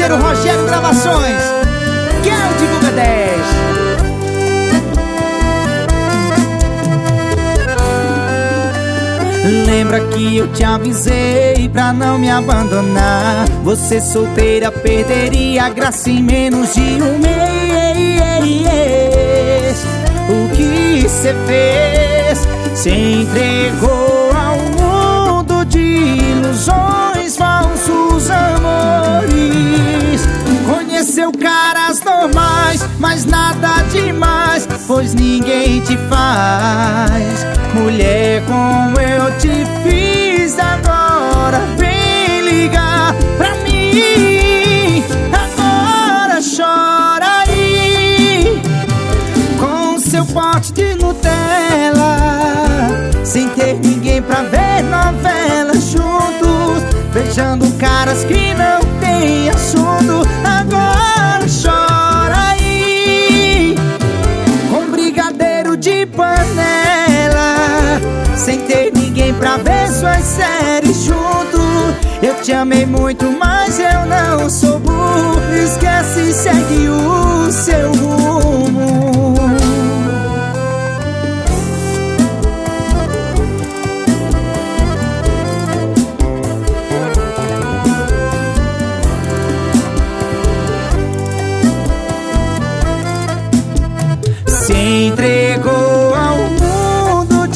parceiro Rogério Gravações. Que é o Divulga 10. Lembra que eu te avisei pra não me abandonar Você solteira perderia a graça em menos de um mês O que você fez? Se entregou caras normais, mas nada demais Pois ninguém te faz. Mulher como eu te fiz agora Vem ligar pra mim. Agora chora aí Com seu pote de Nutella Sem ter ninguém pra ver novela juntos Beijando caras que não têm assunto de panela sem ter ninguém pra ver suas séries junto. Eu te amei muito, mas eu não sou burro. Esquece e segue Entregou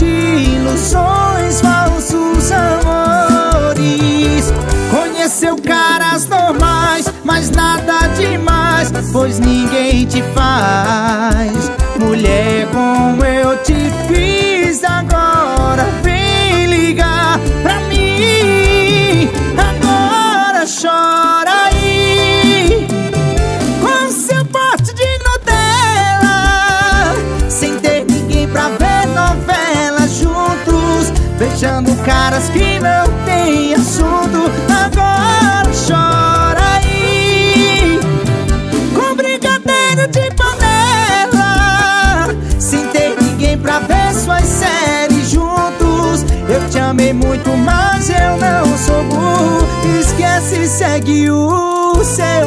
ilusões, falsos amores. Conheceu caras normais, mas nada demais Pois ninguém te faz Mulher como Beijando caras que não tem assunto. Agora chora aí. Com brincadeira de panela. Sem ter ninguém pra ver suas séries juntos. Eu te amei muito, mas eu não sou burro. Esquece segue o seu